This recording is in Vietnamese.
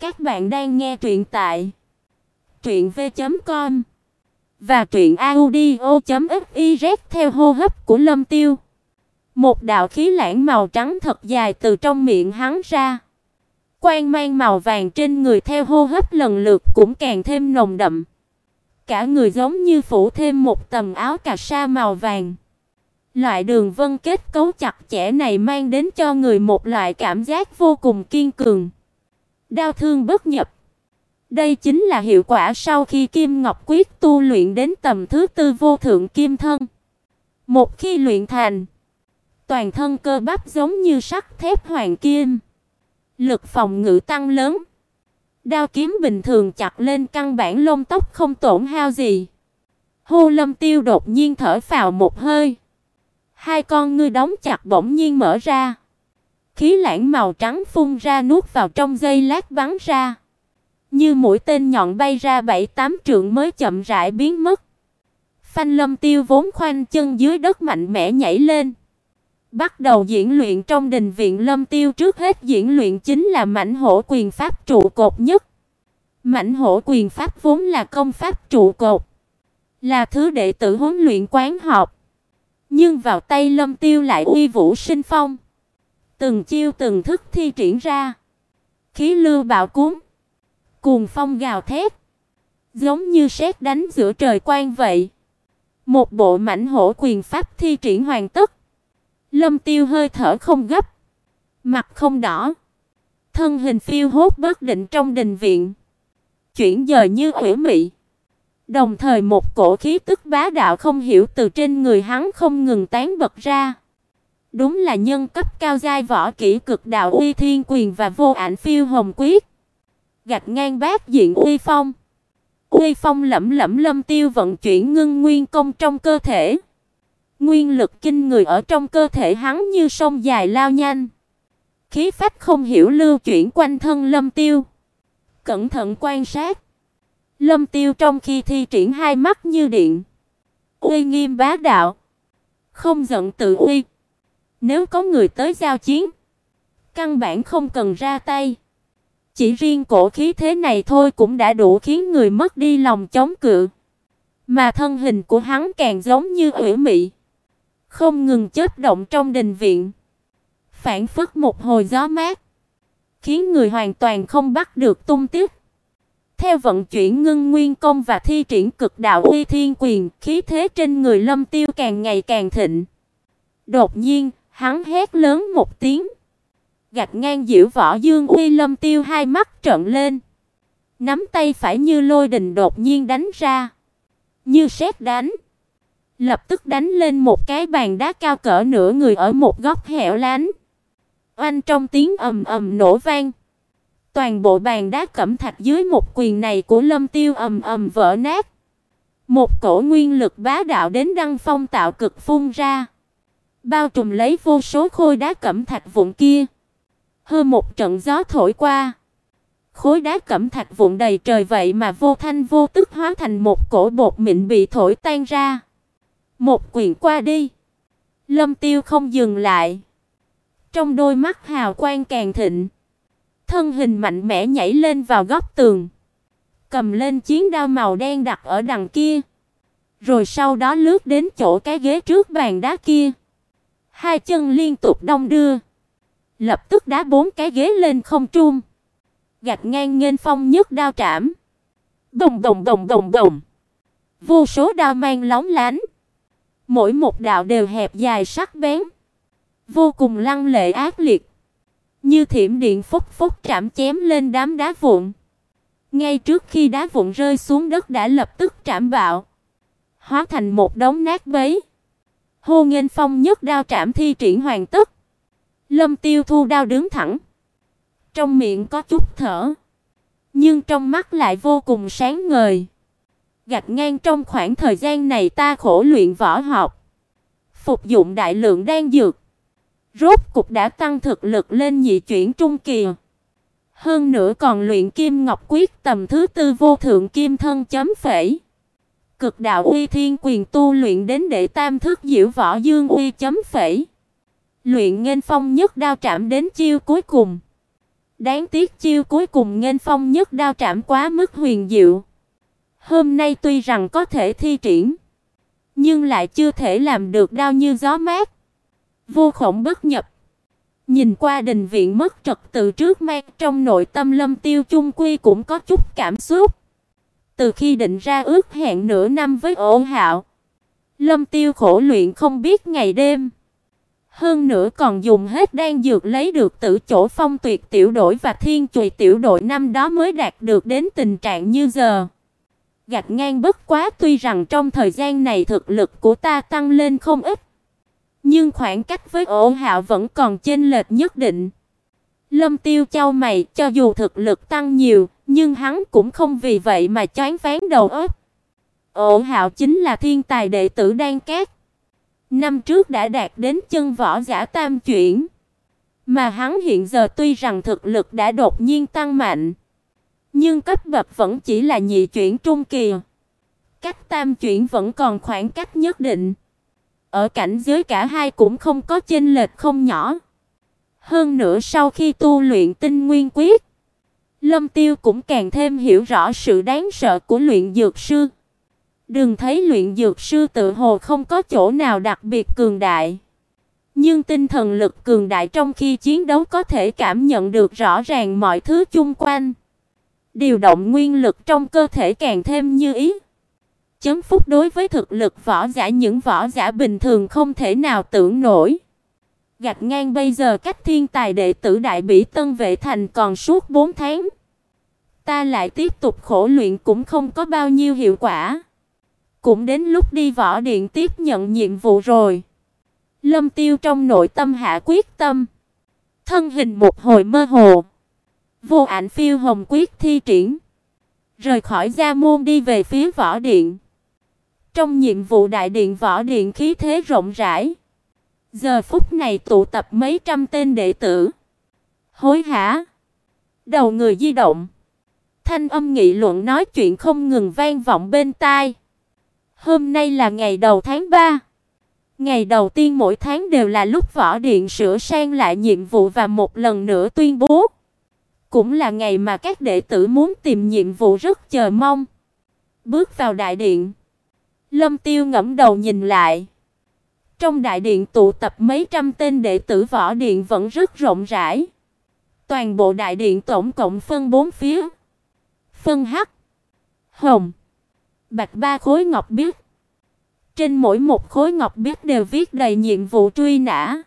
Các bạn đang nghe truyện tại truyện v.com và truyện audio.fiz theo hô hấp của Lâm Tiêu. Một đạo khí lãng màu trắng thật dài từ trong miệng hắn ra. Quang mang màu vàng trên người theo hô hấp lần lượt cũng càng thêm nồng đậm. Cả người giống như phủ thêm một tầng áo cà sa màu vàng. Loại đường vân kết cấu chặt chẽ này mang đến cho người một loại cảm giác vô cùng kiên cường đao thương bất nhập. Đây chính là hiệu quả sau khi Kim Ngọc Quyết tu luyện đến tầm thứ tư vô thượng kim thân. Một khi luyện thành, toàn thân cơ bắp giống như sắt thép hoàng kim. Lực phòng ngự tăng lớn. Đao kiếm bình thường chặt lên căn bản lông tóc không tổn hao gì. Hô Lâm Tiêu đột nhiên thở phào một hơi. Hai con ngươi đóng chặt bỗng nhiên mở ra. Khí lãng màu trắng phun ra nuốt vào trong dây lát bắn ra. Như mũi tên nhọn bay ra bảy tám trượng mới chậm rãi biến mất. Phanh Lâm Tiêu vốn khoanh chân dưới đất mạnh mẽ nhảy lên. Bắt đầu diễn luyện trong đình viện Lâm Tiêu trước hết diễn luyện chính là mãnh hổ quyền pháp trụ cột nhất. Mãnh hổ quyền pháp vốn là công pháp trụ cột, là thứ đệ tử huấn luyện quán học. Nhưng vào tay Lâm Tiêu lại uy vũ sinh phong. Từng chiêu từng thức thi triển ra. Khí lưu bạo cuốn, cuồng phong gào thét, giống như sét đánh giữa trời quang vậy. Một bộ mãnh hổ quyền pháp thi triển hoàn tất. Lâm Tiêu hơi thở không gấp, mặt không đỏ, thân hình phiêu hốt bất định trong đình viện, chuyển dời như ủy mị. Đồng thời một cổ khí tức bá đạo không hiểu từ trên người hắn không ngừng tán bật ra. Đúng là nhân cấp cao giai võ kỹ cực đạo uy thiên quyền và vô ảnh phiêu hồng quyết. Gạch ngang bát diện uy phong. Uy phong lẫm lẫm lâm tiêu vận chuyển ngưng nguyên công trong cơ thể. Nguyên lực kinh người ở trong cơ thể hắn như sông dài lao nhanh. Khí phách không hiểu lưu chuyển quanh thân lâm tiêu. Cẩn thận quan sát. Lâm tiêu trong khi thi triển hai mắt như điện. Uy nghiêm bá đạo. Không giận tự uy. Nếu có người tới giao chiến, căn bản không cần ra tay. Chỉ riêng cổ khí thế này thôi cũng đã đủ khiến người mất đi lòng chống cự. Mà thân hình của hắn càng giống như ủy mị, không ngừng chớp động trong đình viện, phản phất một hồi gió mát, khiến người hoàn toàn không bắt được tung tích. Theo vận chuyển ngưng nguyên công và thi triển cực đạo uy thiên quyền, khí thế trên người Lâm Tiêu càng ngày càng thịnh. Đột nhiên, Hắn hét lớn một tiếng, gạt ngang Diễu Võ Dương Uy Lâm Tiêu hai mắt trợn lên. Nắm tay phải như lôi đình đột nhiên đánh ra, như sét đánh. Lập tức đánh lên một cái bàn đá cao cỡ nửa người ở một góc hẻo lánh. Oanh trong tiếng ầm ầm nổ vang. Toàn bộ bàn đá cẩm thạch dưới một quyền này của Lâm Tiêu ầm ầm vỡ nát. Một cổ nguyên lực bá đạo đến đăng phong tạo cực phun ra bao trùm lấy vô số khối đá cẩm thạch vụn kia. Hơ một trận gió thổi qua, khối đá cẩm thạch vụn đầy trời vậy mà vô thanh vô tức hóa thành một cổ bột mịn bị thổi tan ra. Một quyền qua đi, Lâm Tiêu không dừng lại. Trong đôi mắt hào quang càng thịnh, thân hình mạnh mẽ nhảy lên vào góc tường, cầm lên chiến đao màu đen đặt ở đằng kia, rồi sau đó lướt đến chỗ cái ghế trước bàn đá kia hai chân liên tục đong đưa, lập tức đá bốn cái ghế lên không trung, gạt ngang nghênh phong nhất đao trảm. Đồng đồng đồng đồng đồng. Vô số đao mang lóng lánh, mỗi một đạo đều hẹp dài sắc bén, vô cùng lăng lệ ác liệt, như thiểm điện phốc phốc chạm chém lên đám đá vụn. Ngay trước khi đá vụn rơi xuống đất đã lập tức trảm bạo, hóa thành một đống nát bấy. Hô Nghênh Phong nhất đao trảm thi triển hoàn tất. Lâm Tiêu thu đao đứng thẳng. Trong miệng có chút thở, nhưng trong mắt lại vô cùng sáng ngời. Gạch ngang trong khoảng thời gian này ta khổ luyện võ học, phục dụng đại lượng đan dược, rốt cục đã tăng thực lực lên nhị chuyển trung kỳ. Hơn nữa còn luyện Kim Ngọc Quyết tầm thứ tư vô thượng kim thân chấm phẩy. Cực đạo uy thiên quyền tu luyện đến đệ tam thức diệu võ dương uy chấm phẩy. Luyện nghênh phong nhất đao trảm đến chiêu cuối cùng. Đáng tiếc chiêu cuối cùng nghênh phong nhất đao trảm quá mức huyền diệu. Hôm nay tuy rằng có thể thi triển, nhưng lại chưa thể làm được đao như gió mát, vô khổng bất nhập. Nhìn qua đình viện mất trật tự trước mắt trong nội tâm Lâm Tiêu chung quy cũng có chút cảm xúc. Từ khi định ra ước hẹn nửa năm với Ô Hạo, Lâm Tiêu khổ luyện không biết ngày đêm. Hơn nữa còn dùng hết đan dược lấy được tử chỗ phong tuyệt tiểu đội và thiên chùy tiểu đội năm đó mới đạt được đến tình trạng như giờ. Gạch ngang bất quá tuy rằng trong thời gian này thực lực của ta tăng lên không ít, nhưng khoảng cách với Ô Hạo vẫn còn chênh lệch nhất định. Lâm Tiêu chau mày, cho dù thực lực tăng nhiều, nhưng hắn cũng không vì vậy mà choáng váng đầu óc. Ổ Hạo chính là thiên tài đệ tử đan cát. Năm trước đã đạt đến chân võ giả tam chuyển, mà hắn hiện giờ tuy rằng thực lực đã đột nhiên tăng mạnh, nhưng cấp bậc vẫn chỉ là nhị chuyển trung kỳ. Cách tam chuyển vẫn còn khoảng cách nhất định. Ở cảnh giới cả hai cũng không có chênh lệch không nhỏ. Hơn nữa sau khi tu luyện tinh nguyên quyết, Lâm Tiêu cũng càng thêm hiểu rõ sự đáng sợ của luyện dược sư. Đừng thấy luyện dược sư tự hồ không có chỗ nào đặc biệt cường đại, nhưng tinh thần lực cường đại trong khi chiến đấu có thể cảm nhận được rõ ràng mọi thứ chung quanh. Điều động nguyên lực trong cơ thể càng thêm như ý. Chấm phúc đối với thực lực võ giả những võ giả bình thường không thể nào tưởng nổi. Gạch ngang bây giờ cách thiên tài đệ tử Đại Bỉ Tân Vệ Thành còn suốt 4 tháng. Ta lại tiếp tục khổ luyện cũng không có bao nhiêu hiệu quả. Cũng đến lúc đi võ điện tiếp nhận nhiệm vụ rồi. Lâm Tiêu trong nội tâm hạ quyết tâm. Thân hình một hồi mơ hồ. Vô ảnh phiêu hồng quyết thi triển. Rời khỏi gia môn đi về phía võ điện. Trong nhiệm vụ đại điện võ điện khí thế rộng rãi. Giờ phút này tụ tập mấy trăm tên đệ tử. Hối hả. Đầu người di động. Thanh âm nghị luận nói chuyện không ngừng vang vọng bên tai. Hôm nay là ngày đầu tháng 3. Ngày đầu tiên mỗi tháng đều là lúc võ điện sửa sang lại nhiệm vụ và một lần nữa tuyên bố. Cũng là ngày mà các đệ tử muốn tìm nhiệm vụ rất chờ mong. Bước vào đại điện, Lâm Tiêu ngẫm đầu nhìn lại. Trong đại điện tụ tập mấy trăm tên đệ tử võ điện vẫn rất rộng rãi. Toàn bộ đại điện tổng cộng phân bốn phía. Phân hắc, hồng, bạc ba khối ngọc biếc. Trên mỗi một khối ngọc biếc đều viết đầy nhiệm vụ truy nã.